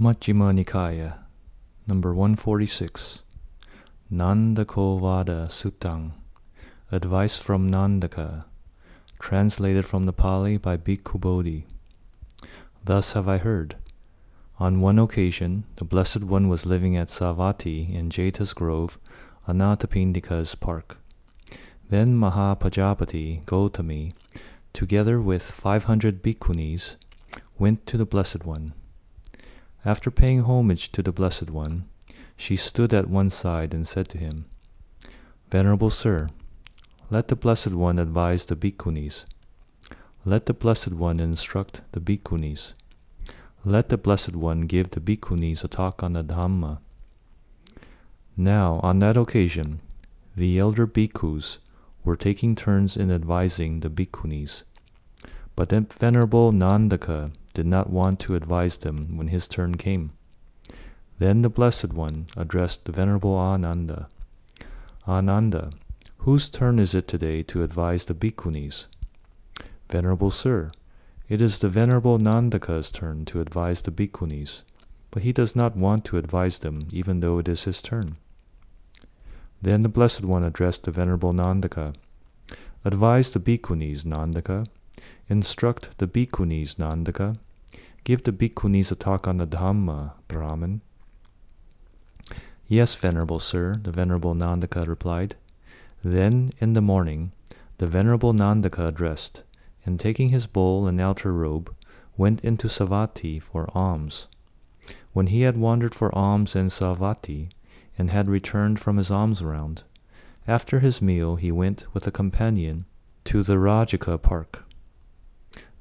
Majjhima Nikaya, number 146, Nandako Vada Suttang, Advice from Nandaka, translated from the Pali by Bhikkhu Bodhi. Thus have I heard. On one occasion, the Blessed One was living at Savatthi in Jeta's Grove, Anathapindika's park. Then Mahapajapati Gotami, together with five hundred bhikkhunis, went to the Blessed One. After paying homage to the Blessed One, she stood at one side and said to him, Venerable Sir, let the Blessed One advise the bhikkhunis. Let the Blessed One instruct the bhikkhunis. Let the Blessed One give the bhikkhunis a talk on the Dhamma. Now, on that occasion, the elder bhikkhus were taking turns in advising the bhikkhunis. But the Venerable Nandaka did not want to advise them when his turn came. Then the Blessed One addressed the Venerable Ananda. Ananda, whose turn is it today to advise the bhikkhunis? Venerable Sir, it is the Venerable Nandaka's turn to advise the bhikkhunis, but he does not want to advise them even though it is his turn. Then the Blessed One addressed the Venerable Nandaka. Advise the bhikkhunis, Nandaka. Instruct the bhikkhunis, Nandaka. Give the bhikkhunis a talk on the Dhamma, brahmin. Yes, Venerable Sir, the Venerable Nandaka replied. Then, in the morning, the Venerable Nandaka dressed, and taking his bowl and outer robe, went into Savatthi for alms. When he had wandered for alms in Savatthi, and had returned from his alms round, after his meal he went with a companion to the Rajaka park.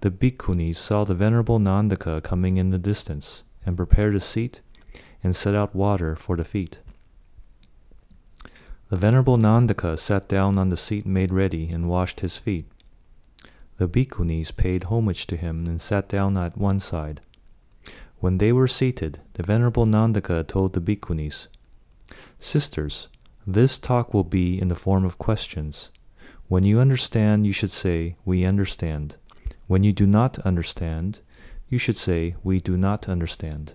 The bhikkhunis saw the venerable Nandaka coming in the distance, and prepared a seat and set out water for the feet. The venerable Nandaka sat down on the seat made ready and washed his feet. The bhikkhunis paid homage to him and sat down at one side. When they were seated, the venerable Nandaka told the bhikkhunis, Sisters, this talk will be in the form of questions. When you understand, you should say, We understand. When you do not understand, you should say, We do not understand.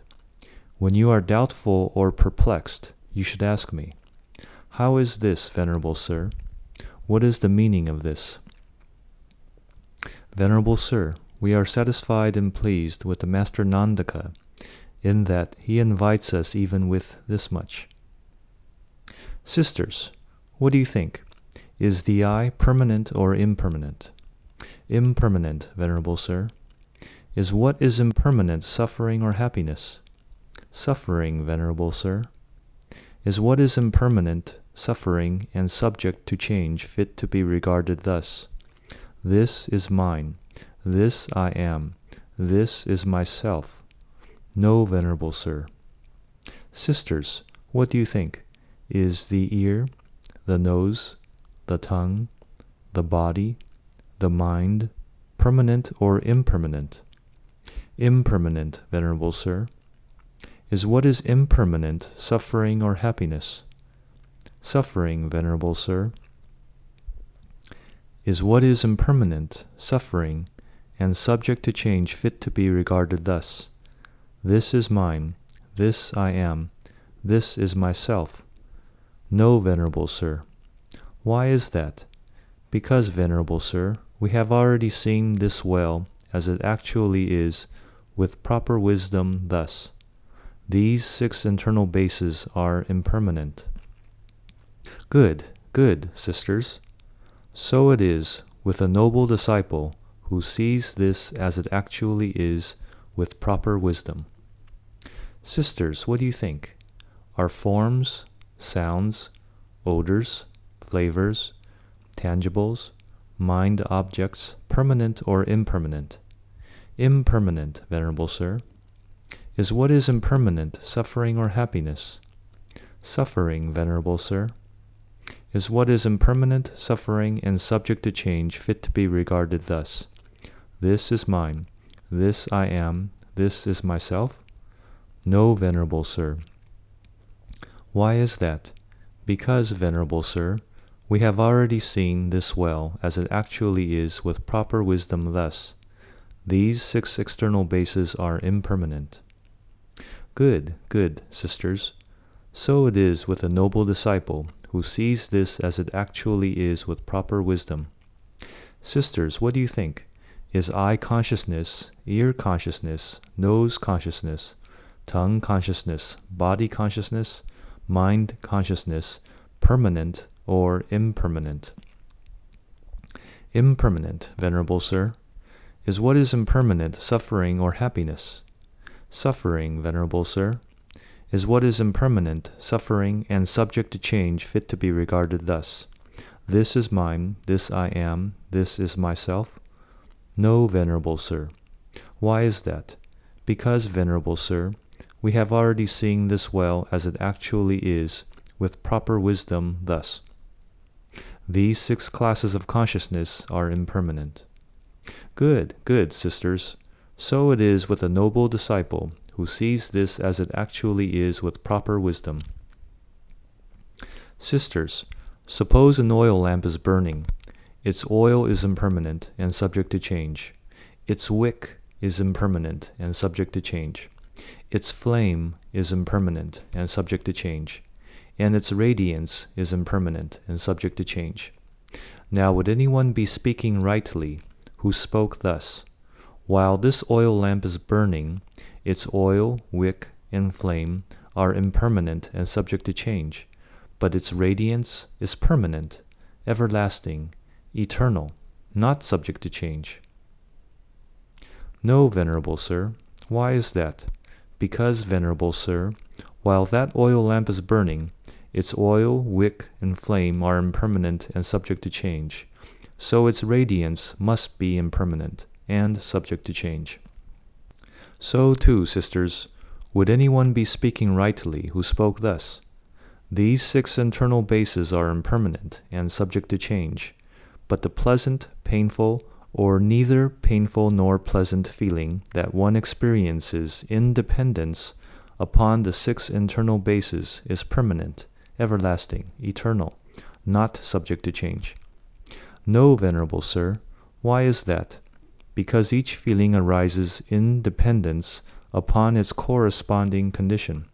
When you are doubtful or perplexed, you should ask me, How is this, Venerable Sir? What is the meaning of this? Venerable Sir, we are satisfied and pleased with the Master Nandaka, in that he invites us even with this much. Sisters, what do you think? Is the eye permanent or impermanent? Impermanent, Venerable Sir. Is what is impermanent suffering or happiness? Suffering, Venerable Sir. Is what is impermanent, suffering, and subject to change fit to be regarded thus? This is mine. This I am. This is myself. No, Venerable Sir. Sisters, what do you think? Is the ear, the nose, the tongue, the body, the mind, permanent or impermanent? Impermanent, Venerable Sir. Is what is impermanent suffering or happiness? Suffering, Venerable Sir. Is what is impermanent suffering and subject to change fit to be regarded thus? This is mine, this I am, this is myself. No, Venerable Sir. Why is that? Because, Venerable Sir, we have already seen this well as it actually is, with proper wisdom thus. These six internal bases are impermanent. Good, good, sisters. So it is with a noble disciple who sees this as it actually is with proper wisdom. Sisters, what do you think? Are forms, sounds, odors, flavors, tangibles, mind objects permanent or impermanent? Impermanent, Venerable Sir. Is what is impermanent suffering or happiness? Suffering, Venerable Sir. Is what is impermanent, suffering, and subject to change fit to be regarded thus? This is mine, this I am, this is myself? No, Venerable Sir. Why is that? Because, Venerable Sir, we have already seen this well as it actually is with proper wisdom thus. These six external bases are impermanent. Good, good, sisters. So it is with a noble disciple who sees this as it actually is with proper wisdom. Sisters, what do you think? Is eye consciousness, ear consciousness, nose consciousness, tongue consciousness, body consciousness, mind consciousness permanent or impermanent? Impermanent, Venerable Sir. Is what is impermanent suffering or happiness? Suffering, Venerable Sir. Is what is impermanent, suffering, and subject to change fit to be regarded thus? This is mine, this I am, this is myself? No, Venerable Sir. Why is that? Because, Venerable Sir, we have already seen this well as it actually is, with proper wisdom thus. These six classes of consciousness are impermanent. Good, good, sisters. So it is with a noble disciple who sees this as it actually is with proper wisdom. Sisters, suppose an oil lamp is burning. Its oil is impermanent and subject to change. Its wick is impermanent and subject to change. Its flame is impermanent and subject to change. And its radiance is impermanent and subject to change. Now, would anyone be speaking rightly who spoke thus? While this oil lamp is burning, its oil, wick, and flame are impermanent and subject to change, but its radiance is permanent, everlasting, eternal, not subject to change. No, venerable sir. Why is that? Because, venerable sir, while that oil lamp is burning, its oil, wick, and flame are impermanent and subject to change, so its radiance must be impermanent and subject to change. So too, sisters, would anyone be speaking rightly who spoke thus? These six internal bases are impermanent and subject to change, but the pleasant, painful, or neither painful nor pleasant feeling that one experiences in dependence upon the six internal bases is permanent, everlasting, eternal, not subject to change. No, Venerable Sir, why is that? because each feeling arises in dependence upon its corresponding condition,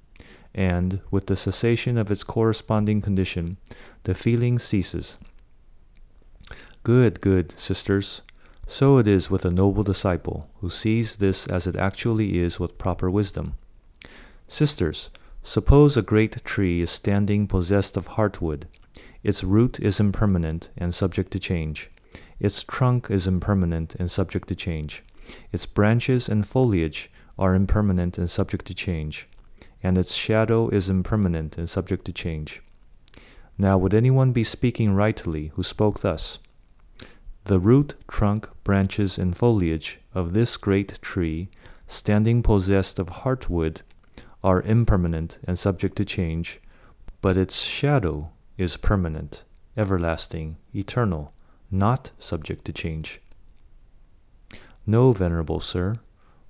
and with the cessation of its corresponding condition, the feeling ceases. Good, good, sisters. So it is with a noble disciple who sees this as it actually is with proper wisdom. Sisters, suppose a great tree is standing possessed of heartwood. Its root is impermanent and subject to change. Its trunk is impermanent and subject to change. Its branches and foliage are impermanent and subject to change. And its shadow is impermanent and subject to change. Now, would anyone be speaking rightly who spoke thus? The root, trunk, branches, and foliage of this great tree, standing possessed of heartwood, are impermanent and subject to change, but its shadow is permanent, everlasting, eternal not subject to change. No, venerable sir.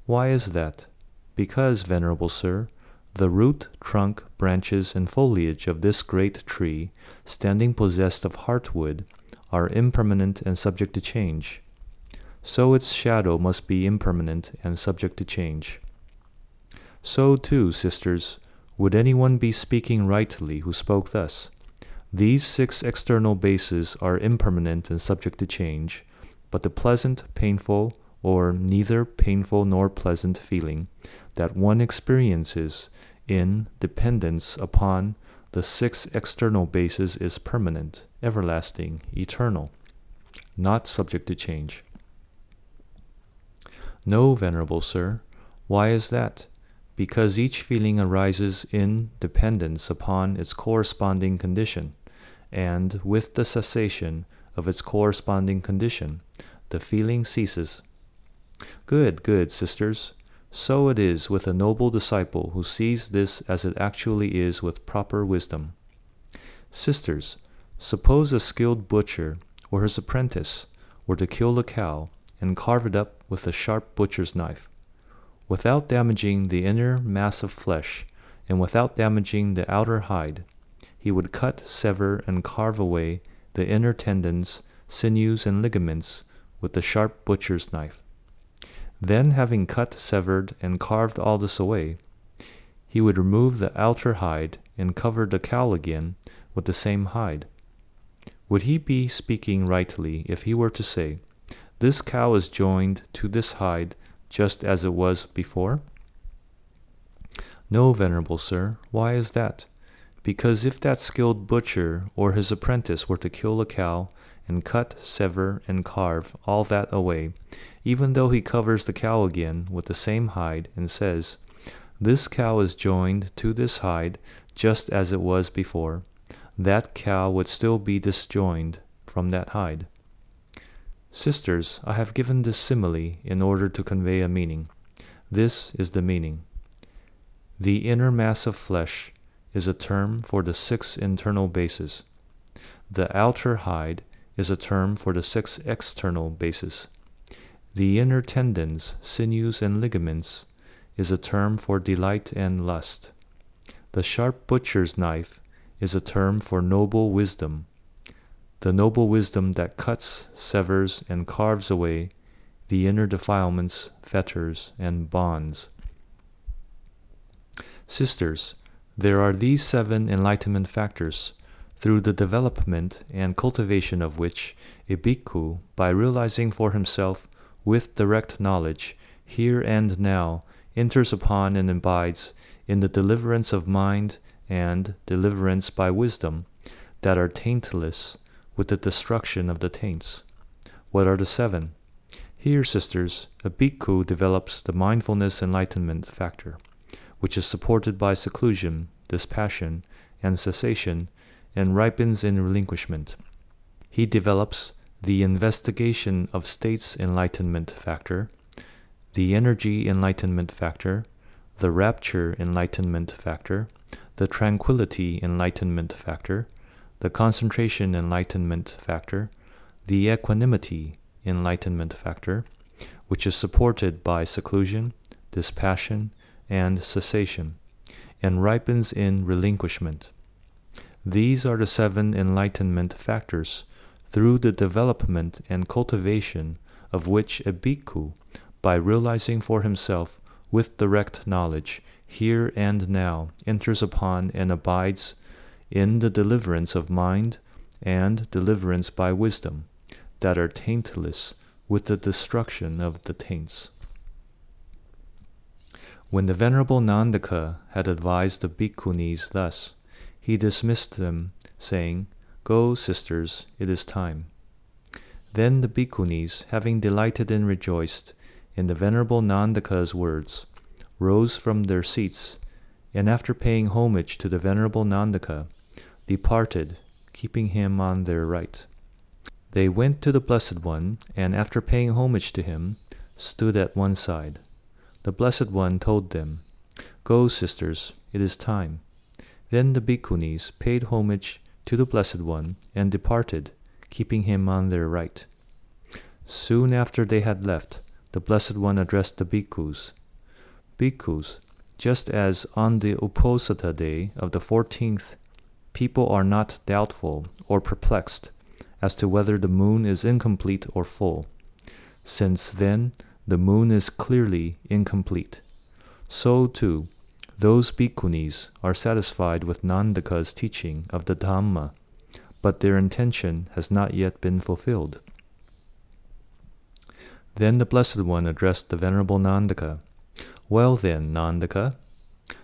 Why is that? Because, venerable sir, the root, trunk, branches, and foliage of this great tree, standing possessed of heartwood, are impermanent and subject to change. So its shadow must be impermanent and subject to change. So too, sisters, would anyone be speaking rightly who spoke thus? These six external bases are impermanent and subject to change, but the pleasant, painful, or neither painful nor pleasant feeling that one experiences in dependence upon the six external bases is permanent, everlasting, eternal, not subject to change. No, Venerable Sir, why is that? Because each feeling arises in dependence upon its corresponding condition and with the cessation of its corresponding condition, the feeling ceases. Good, good, sisters. So it is with a noble disciple who sees this as it actually is with proper wisdom. Sisters, suppose a skilled butcher or his apprentice were to kill a cow and carve it up with a sharp butcher's knife. Without damaging the inner mass of flesh and without damaging the outer hide, he would cut, sever, and carve away the inner tendons, sinews, and ligaments with the sharp butcher's knife. Then, having cut, severed, and carved all this away, he would remove the outer hide and cover the cowl again with the same hide. Would he be speaking rightly if he were to say, This cow is joined to this hide just as it was before? No, venerable sir, why is that? Because if that skilled butcher or his apprentice were to kill a cow and cut, sever, and carve all that away, even though he covers the cow again with the same hide and says, This cow is joined to this hide just as it was before, that cow would still be disjoined from that hide. Sisters, I have given this simile in order to convey a meaning. This is the meaning. The inner mass of flesh is a term for the six internal bases. The outer hide is a term for the six external bases. The inner tendons, sinews, and ligaments is a term for delight and lust. The sharp butcher's knife is a term for noble wisdom, the noble wisdom that cuts, severs, and carves away the inner defilements, fetters, and bonds. Sisters, there are these seven enlightenment factors, through the development and cultivation of which a bhikkhu, by realizing for himself with direct knowledge, here and now, enters upon and abides in the deliverance of mind and deliverance by wisdom that are taintless with the destruction of the taints. What are the seven? Here, sisters, a bhikkhu develops the mindfulness enlightenment factor, which is supported by seclusion, dispassion, and cessation, and ripens in relinquishment. He develops the investigation of states enlightenment factor, the energy enlightenment factor, the rapture enlightenment factor, the tranquility enlightenment factor, the concentration enlightenment factor, the equanimity enlightenment factor, which is supported by seclusion, dispassion, and cessation, and ripens in relinquishment. These are the seven enlightenment factors, through the development and cultivation of which a bhikkhu, by realizing for himself with direct knowledge, here and now, enters upon and abides in the deliverance of mind and deliverance by wisdom, that are taintless with the destruction of the taints. When the Venerable Nandaka had advised the bhikkhunis thus, he dismissed them, saying, Go, sisters, it is time. Then the bhikkhunis, having delighted and rejoiced in the Venerable Nandaka's words, rose from their seats, and after paying homage to the Venerable Nandaka, departed, keeping him on their right. They went to the Blessed One, and after paying homage to him, stood at one side. The Blessed One told them, Go, sisters, it is time. Then the bhikkhunis paid homage to the Blessed One and departed, keeping him on their right. Soon after they had left, the Blessed One addressed the bhikkhus bhikkhus, just as on the Uposatha day of the fourteenth, people are not doubtful or perplexed as to whether the moon is incomplete or full, since then the moon is clearly incomplete. So too, those bhikkhunis are satisfied with Nandaka's teaching of the Dhamma, but their intention has not yet been fulfilled. Then the Blessed One addressed the Venerable Nandaka well then, Nandaka,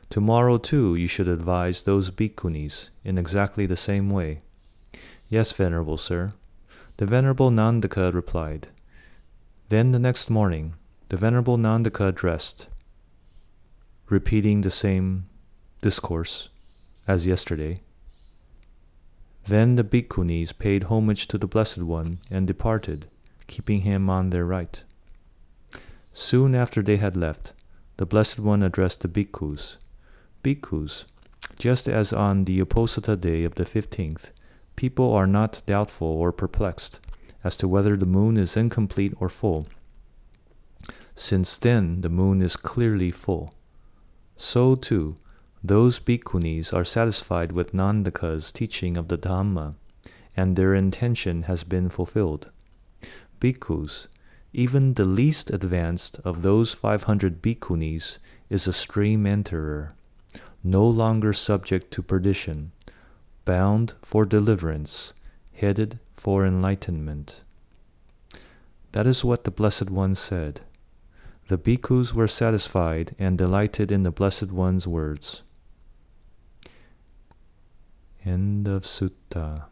tomorrow too you should advise those bhikkhunis in exactly the same way. Yes, venerable sir. The venerable Nandaka replied. Then the next morning, the venerable Nandaka dressed, repeating the same discourse as yesterday. Then the bhikkhunis paid homage to the Blessed One and departed, keeping him on their right. Soon after they had left, the Blessed One addressed the bhikkhus. Bhikkhus, just as on the Uposatha day of the fifteenth, people are not doubtful or perplexed as to whether the moon is incomplete or full, since then the moon is clearly full. So too, those bhikkhunis are satisfied with Nandaka's teaching of the Dhamma, and their intention has been fulfilled. Bhikkhus, even the least advanced of those 500 bhikkhunis is a stream enterer. no longer subject to perdition, bound for deliverance, headed for enlightenment. That is what the Blessed One said. The bhikkhus were satisfied and delighted in the Blessed One's words. End of Sutta.